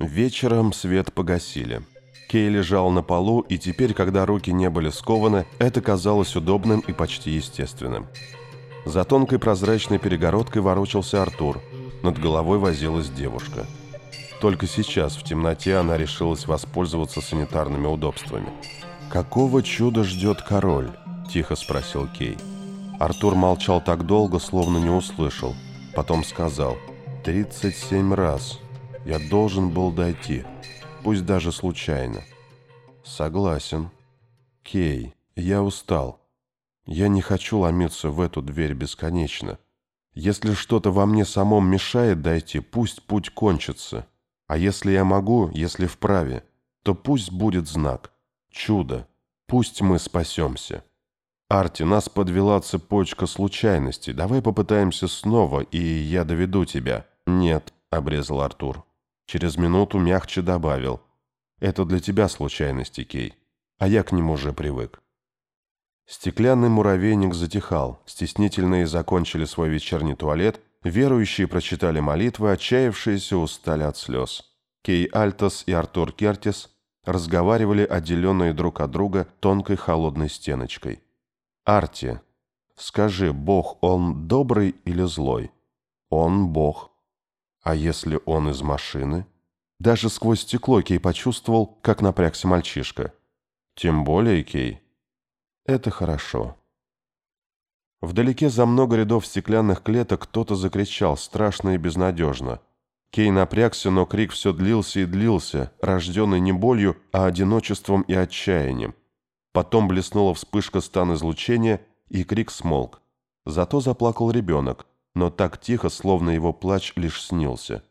Вечером свет погасили. Кей лежал на полу, и теперь, когда руки не были скованы, это казалось удобным и почти естественным. За тонкой прозрачной перегородкой ворочался Артур. Над головой возилась девушка. Только сейчас, в темноте, она решилась воспользоваться санитарными удобствами. «Какого чуда ждет король?» – тихо спросил Кей. Артур молчал так долго, словно не услышал. Потом сказал «Тридцать семь раз. Я должен был дойти, пусть даже случайно». «Согласен. Кей, я устал. Я не хочу ломиться в эту дверь бесконечно. Если что-то во мне самом мешает дойти, пусть путь кончится. А если я могу, если вправе, то пусть будет знак. Чудо. Пусть мы спасемся». «Арти, нас подвела цепочка случайностей. Давай попытаемся снова, и я доведу тебя». «Нет», — обрезал Артур. Через минуту мягче добавил. «Это для тебя случайности, Кей, а я к нему уже привык». Стеклянный муравейник затихал, стеснительные закончили свой вечерний туалет, верующие прочитали молитвы, отчаявшиеся устали от слез. Кей Альтос и Артур Кертис разговаривали, отделенные друг от друга тонкой холодной стеночкой. Арти, скажи, Бог, он добрый или злой? Он Бог. А если он из машины? Даже сквозь стекло Кей почувствовал, как напрягся мальчишка. Тем более, Кей. Это хорошо. Вдалеке за много рядов стеклянных клеток кто-то закричал страшно и безнадежно. Кей напрягся, но крик все длился и длился, рожденный не болью, а одиночеством и отчаянием. Потом блеснула вспышка стан излучения, и крик смолк. Зато заплакал ребенок, но так тихо, словно его плач лишь снился.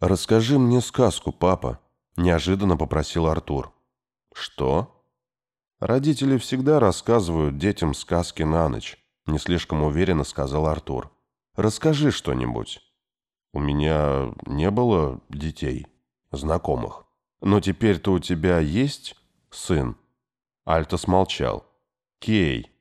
«Расскажи мне сказку, папа», – неожиданно попросил Артур. «Что?» «Родители всегда рассказывают детям сказки на ночь», – не слишком уверенно сказал Артур. «Расскажи что-нибудь». «У меня не было детей, знакомых. Но теперь-то у тебя есть сын?» Альтос молчал. «Кей!»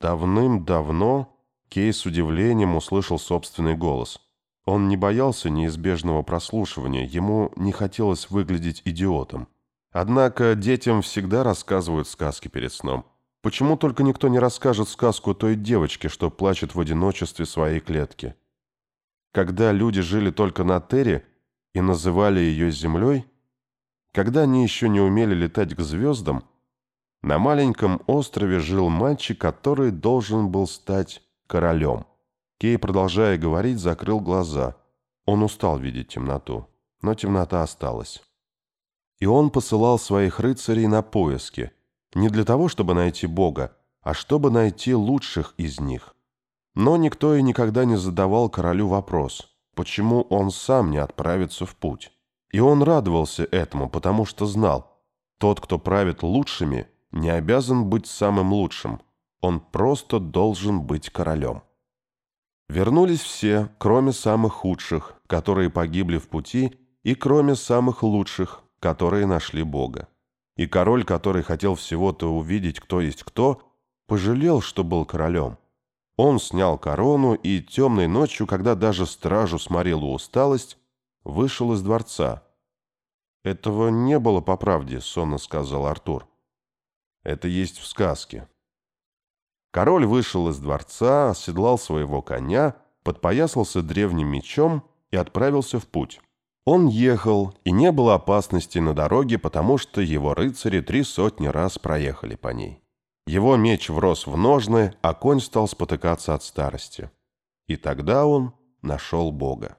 Давным-давно Кей с удивлением услышал собственный голос. Он не боялся неизбежного прослушивания, ему не хотелось выглядеть идиотом. Однако детям всегда рассказывают сказки перед сном. Почему только никто не расскажет сказку той девочке, что плачет в одиночестве своей клетки? Когда люди жили только на Терре и называли ее Землей, когда они еще не умели летать к звездам, на маленьком острове жил мальчик, который должен был стать королем. Кей, продолжая говорить, закрыл глаза. Он устал видеть темноту, но темнота осталась. И он посылал своих рыцарей на поиски, не для того, чтобы найти Бога, а чтобы найти лучших из них. Но никто и никогда не задавал королю вопрос, почему он сам не отправится в путь. И он радовался этому, потому что знал, тот, кто правит лучшими – не обязан быть самым лучшим, он просто должен быть королем. Вернулись все, кроме самых худших, которые погибли в пути, и кроме самых лучших, которые нашли Бога. И король, который хотел всего-то увидеть, кто есть кто, пожалел, что был королем. Он снял корону и темной ночью, когда даже стражу сморила усталость, вышел из дворца. «Этого не было по правде», — сонно сказал Артур. Это есть в сказке. Король вышел из дворца, оседлал своего коня, подпоясался древним мечом и отправился в путь. Он ехал, и не было опасности на дороге, потому что его рыцари три сотни раз проехали по ней. Его меч врос в ножны, а конь стал спотыкаться от старости. И тогда он нашел Бога.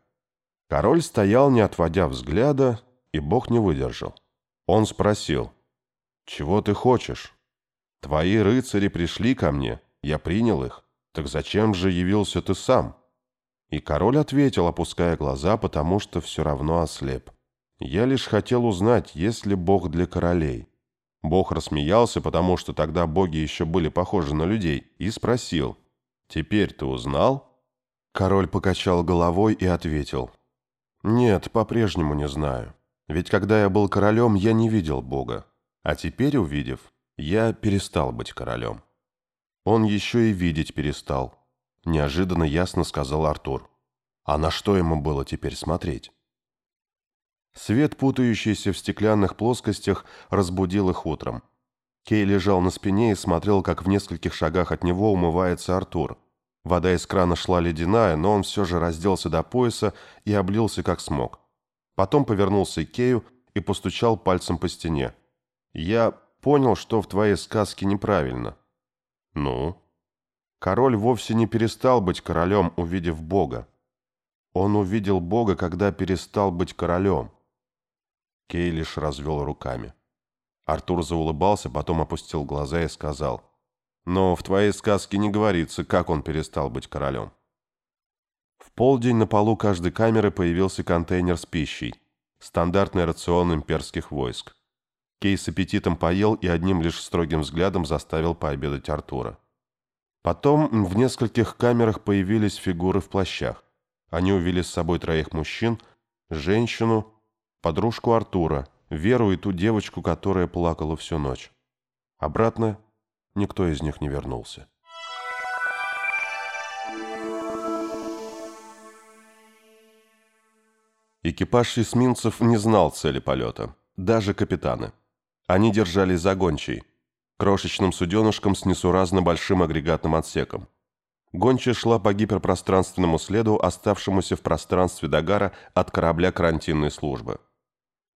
Король стоял, не отводя взгляда, и Бог не выдержал. Он спросил, «Чего ты хочешь?» Твои рыцари пришли ко мне, я принял их. Так зачем же явился ты сам?» И король ответил, опуская глаза, потому что все равно ослеп. «Я лишь хотел узнать, есть ли Бог для королей». Бог рассмеялся, потому что тогда боги еще были похожи на людей, и спросил, «Теперь ты узнал?» Король покачал головой и ответил, «Нет, по-прежнему не знаю. Ведь когда я был королем, я не видел Бога. А теперь, увидев, я перестал быть королем. Он еще и видеть перестал. Неожиданно ясно сказал Артур. А на что ему было теперь смотреть? Свет, путающийся в стеклянных плоскостях, разбудил их утром. Кей лежал на спине и смотрел, как в нескольких шагах от него умывается Артур. Вода из крана шла ледяная, но он все же разделся до пояса и облился как смог. Потом повернулся к Кею и постучал пальцем по стене. «Я понял, что в твоей сказке неправильно». «Ну?» «Король вовсе не перестал быть королем, увидев Бога. Он увидел Бога, когда перестал быть королем». Кей лишь развел руками. Артур заулыбался, потом опустил глаза и сказал – но в твоей сказке не говорится, как он перестал быть королем. В полдень на полу каждой камеры появился контейнер с пищей. Стандартный рацион имперских войск. Кей с аппетитом поел и одним лишь строгим взглядом заставил пообедать Артура. Потом в нескольких камерах появились фигуры в плащах. Они увели с собой троих мужчин, женщину, подружку Артура, Веру и ту девочку, которая плакала всю ночь. Обратно Никто из них не вернулся. Экипаж эсминцев не знал цели полета, даже капитаны. Они держались за гончей, крошечным суденышком с несуразно большим агрегатным отсеком. Гончая шла по гиперпространственному следу, оставшемуся в пространстве Дагара от корабля карантинной службы.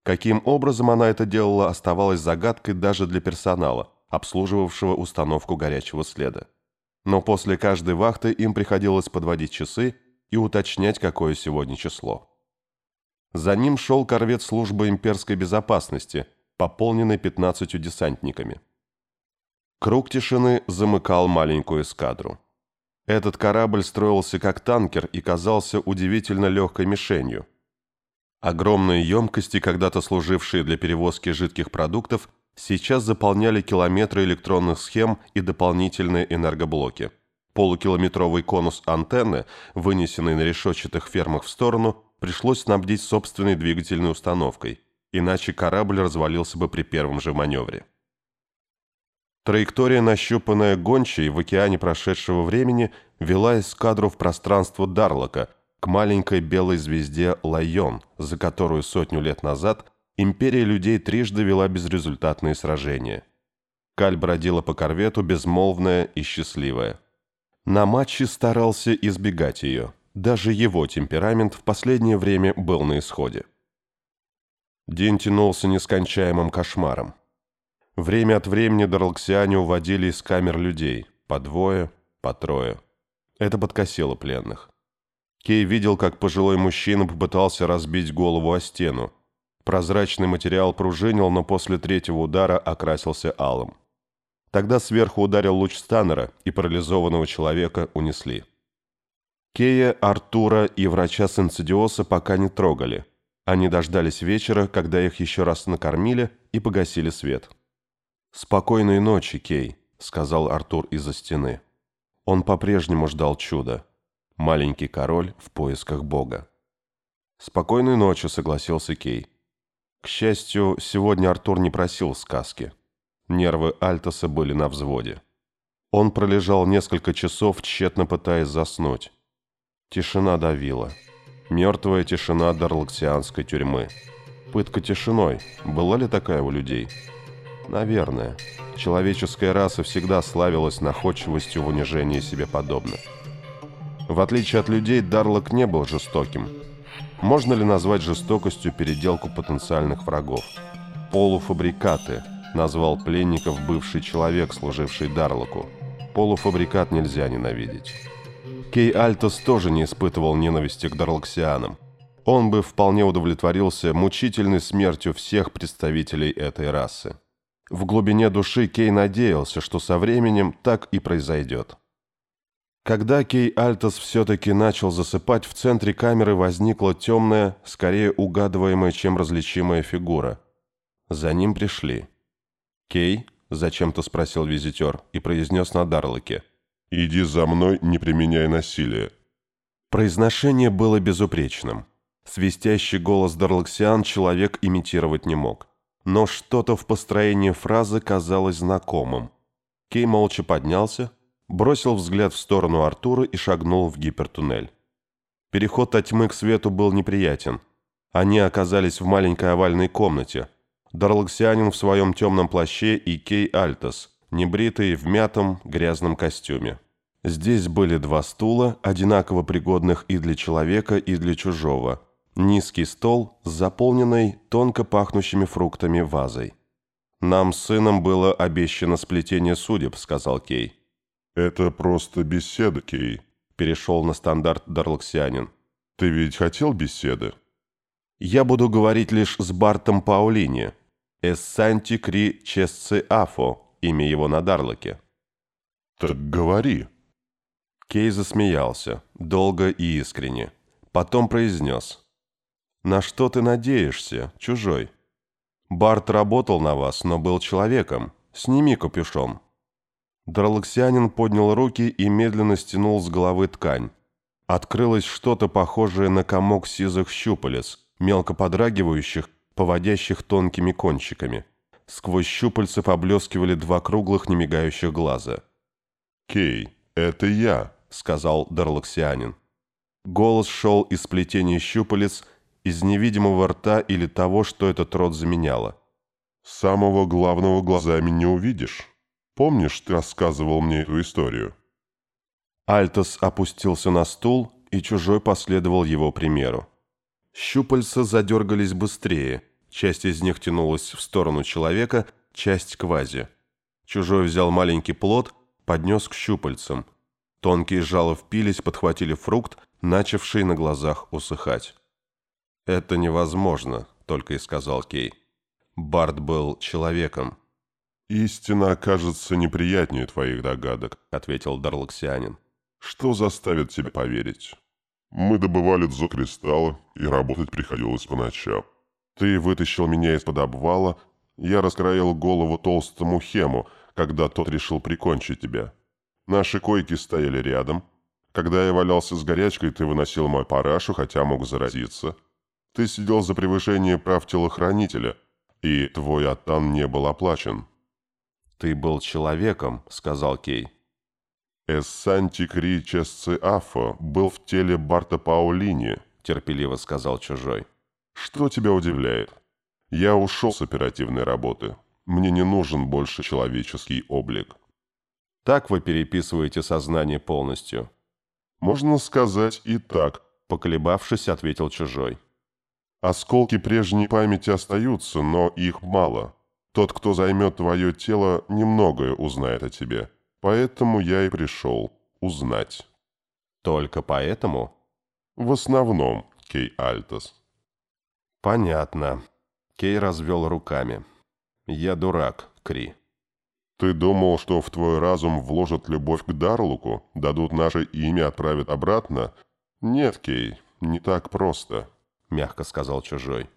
Каким образом она это делала, оставалось загадкой даже для персонала – обслуживавшего установку горячего следа. Но после каждой вахты им приходилось подводить часы и уточнять, какое сегодня число. За ним шел корвет службы имперской безопасности, пополненный 15 десантниками. Круг тишины замыкал маленькую эскадру. Этот корабль строился как танкер и казался удивительно легкой мишенью. Огромные емкости, когда-то служившие для перевозки жидких продуктов, сейчас заполняли километры электронных схем и дополнительные энергоблоки. Полукилометровый конус антенны, вынесенный на решетчатых фермах в сторону, пришлось снабдить собственной двигательной установкой, иначе корабль развалился бы при первом же маневре. Траектория, нащупанная гончей в океане прошедшего времени, вела эскадру в пространство Дарлока, к маленькой белой звезде Лайон, за которую сотню лет назад империя людей трижды вела безрезультатные сражения. Каль бродила по корвету, безмолвная и счастливая. На матче старался избегать ее. Даже его темперамент в последнее время был на исходе. День тянулся нескончаемым кошмаром. Время от времени Дарлксиане уводили из камер людей, по двое, по трое. Это подкосило пленных. Кей видел, как пожилой мужчина попытался разбить голову о стену, Прозрачный материал пружинил, но после третьего удара окрасился алым. Тогда сверху ударил луч Станнера, и парализованного человека унесли. Кея, Артура и врача Сенцидиоса пока не трогали. Они дождались вечера, когда их еще раз накормили и погасили свет. «Спокойной ночи, Кей», — сказал Артур из-за стены. Он по-прежнему ждал чуда. Маленький король в поисках Бога. «Спокойной ночи», — согласился Кей. К счастью, сегодня Артур не просил сказки. Нервы Альтоса были на взводе. Он пролежал несколько часов, тщетно пытаясь заснуть. Тишина давила. Мертвая тишина дарлаксианской тюрьмы. Пытка тишиной. Была ли такая у людей? Наверное. Человеческая раса всегда славилась находчивостью в унижении себе подобных. В отличие от людей, Дарлок не был жестоким. Можно ли назвать жестокостью переделку потенциальных врагов? Полуфабрикаты, назвал пленников бывший человек, служивший Дарлоку. Полуфабрикат нельзя ненавидеть. Кей Альтос тоже не испытывал ненависти к дарлоксианам. Он бы вполне удовлетворился мучительной смертью всех представителей этой расы. В глубине души Кей надеялся, что со временем так и произойдет. Когда Кей Альтос все-таки начал засыпать, в центре камеры возникла темная, скорее угадываемая, чем различимая фигура. За ним пришли. «Кей?» – зачем-то спросил визитер и произнес на Дарлоке. «Иди за мной, не применяй насилие». Произношение было безупречным. Свистящий голос Дарлоксиан человек имитировать не мог. Но что-то в построении фразы казалось знакомым. Кей молча поднялся, бросил взгляд в сторону Артура и шагнул в гипертуннель. Переход от тьмы к свету был неприятен. Они оказались в маленькой овальной комнате. Дарлаксианин в своем темном плаще и Кей Альтос, небритый в мятом грязном костюме. Здесь были два стула, одинаково пригодных и для человека, и для чужого. Низкий стол с заполненной тонко пахнущими фруктами вазой. «Нам с сыном было обещано сплетение судеб», — сказал Кей. «Это просто беседа, Кей», — перешел на стандарт Дарлаксианин. «Ты ведь хотел беседы?» «Я буду говорить лишь с Бартом Паулини. Эссанти Кри Чесци Афо, имя его на Дарлоке». «Так говори». Кей засмеялся, долго и искренне. Потом произнес. «На что ты надеешься, чужой? Барт работал на вас, но был человеком. Сними капюшон». Дарлаксианин поднял руки и медленно стянул с головы ткань. Открылось что-то похожее на комок сизых щупалец, мелко подрагивающих, поводящих тонкими кончиками. Сквозь щупальца поблескивали два круглых немигающих глаза. «Кей, это я», — сказал Дарлаксианин. Голос шел из сплетения щупалец, из невидимого рта или того, что этот рот заменяло. «Самого главного глазами не увидишь». Помнишь, ты рассказывал мне эту историю?» Альтос опустился на стул, и чужой последовал его примеру. Щупальца задергались быстрее, часть из них тянулась в сторону человека, часть к вазе. Чужой взял маленький плод, поднес к щупальцам. Тонкие жало впились, подхватили фрукт, начавший на глазах усыхать. «Это невозможно», — только и сказал Кей. Барт был человеком. «Истина окажется неприятнее твоих догадок», — ответил Дарлаксианин. «Что заставит тебя поверить? Мы добывали дзокристаллы, и работать приходилось по ночам. Ты вытащил меня из-под обвала, я раскроил голову толстому Хему, когда тот решил прикончить тебя. Наши койки стояли рядом. Когда я валялся с горячкой, ты выносил мой парашу, хотя мог заразиться. Ты сидел за превышение прав телохранителя, и твой оттан не был оплачен». «Ты был человеком», — сказал Кей. «Эссанти Кри Афо был в теле Барта Паулини», — терпеливо сказал чужой. «Что тебя удивляет? Я ушел с оперативной работы. Мне не нужен больше человеческий облик». «Так вы переписываете сознание полностью?» «Можно сказать и так», — поколебавшись, ответил чужой. «Осколки прежней памяти остаются, но их мало. Тот, кто займет твое тело, немногое узнает о тебе. Поэтому я и пришел узнать». «Только поэтому?» «В основном, Кей Альтос». «Понятно». Кей развел руками. «Я дурак, Кри». «Ты думал, что в твой разум вложат любовь к Дарлуку, дадут наше имя, отправят обратно? Нет, Кей, не так просто», — мягко сказал чужой.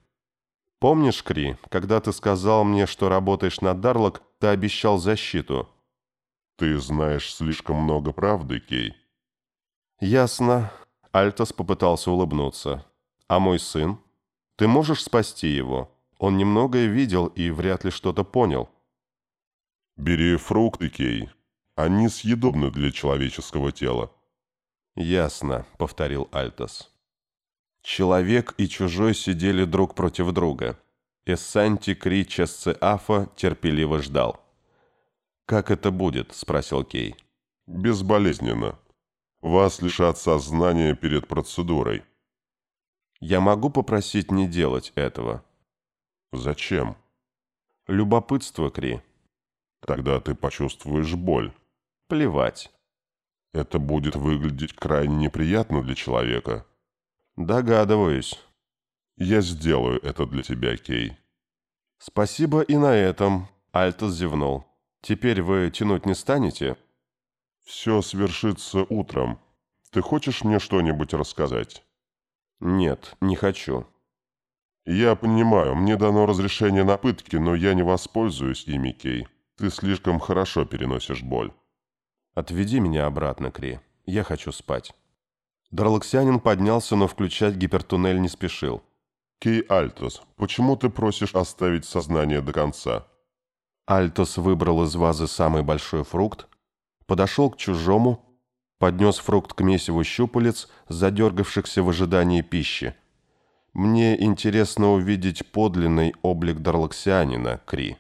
Помнишь, Кри, когда ты сказал мне, что работаешь на Дарлок, ты обещал защиту?» «Ты знаешь слишком много правды, Кей». «Ясно». Альтос попытался улыбнуться. «А мой сын? Ты можешь спасти его? Он немногое видел и вряд ли что-то понял». «Бери фрукты, Кей. Они съедобны для человеческого тела». «Ясно», — повторил Альтос. Человек и чужой сидели друг против друга. Эссанти Кри Чесцеафа терпеливо ждал. «Как это будет?» – спросил Кей. «Безболезненно. Вас лишат сознания перед процедурой». «Я могу попросить не делать этого?» «Зачем?» «Любопытство, Кри». «Тогда ты почувствуешь боль». «Плевать». «Это будет выглядеть крайне неприятно для человека». «Догадываюсь». «Я сделаю это для тебя, Кей». «Спасибо и на этом», — Альтос зевнул. «Теперь вы тянуть не станете?» «Все свершится утром. Ты хочешь мне что-нибудь рассказать?» «Нет, не хочу». «Я понимаю, мне дано разрешение на пытки, но я не воспользуюсь ими, Кей. Ты слишком хорошо переносишь боль». «Отведи меня обратно, Кри. Я хочу спать». Дарлаксианин поднялся, но включать гипертуннель не спешил. «Кей Альтос, почему ты просишь оставить сознание до конца?» Альтос выбрал из вазы самый большой фрукт, подошел к чужому, поднес фрукт к месиву щупалец, задергавшихся в ожидании пищи. Мне интересно увидеть подлинный облик Дарлаксианина, Кри.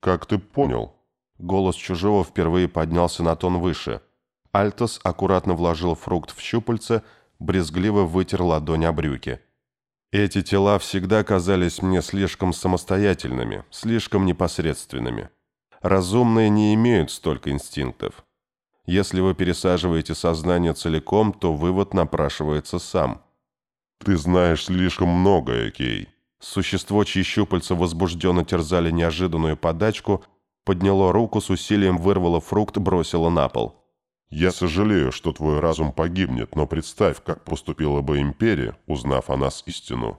Как ты понял? Голос чужого впервые поднялся на тон выше. Альтос аккуратно вложил фрукт в щупальце, брезгливо вытер ладонь о брюки. Эти тела всегда казались мне слишком самостоятельными, слишком непосредственными. Разумные не имеют столько инстинктов. Если вы пересаживаете сознание целиком, то вывод напрашивается сам. Ты знаешь слишком многое, Кей. Существо, чьи щупальца возбужденно терзали неожиданную подачку, подняло руку, с усилием вырвало фрукт, бросило на пол. Я сожалею, что твой разум погибнет, но представь, как поступила бы Империя, узнав о нас истину.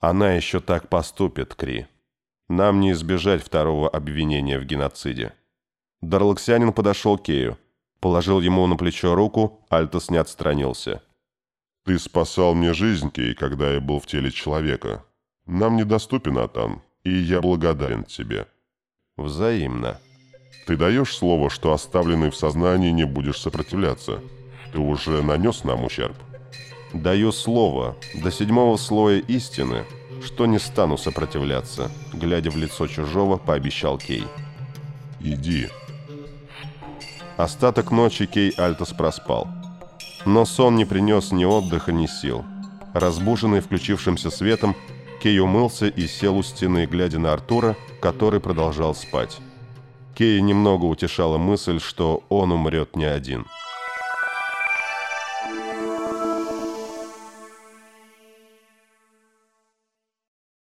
Она еще так поступит, Кри. Нам не избежать второго обвинения в геноциде. Дарлаксянин подошел к Кею. Положил ему на плечо руку, Альтос не отстранился. «Ты спасал мне жизнь, Кей, когда я был в теле человека. Нам недоступен Атан, и я благодарен тебе». «Взаимно». «Ты даешь слово, что оставленный в сознании не будешь сопротивляться? Ты уже нанес нам ущерб?» «Даю слово, до седьмого слоя истины, что не стану сопротивляться», глядя в лицо чужого, пообещал Кей. «Иди», Остаток ночи Кей Альтос проспал. Но сон не принес ни отдыха, ни сил. Разбуженный включившимся светом, Кей умылся и сел у стены, глядя на Артура, который продолжал спать. Кей немного утешала мысль, что он умрет не один –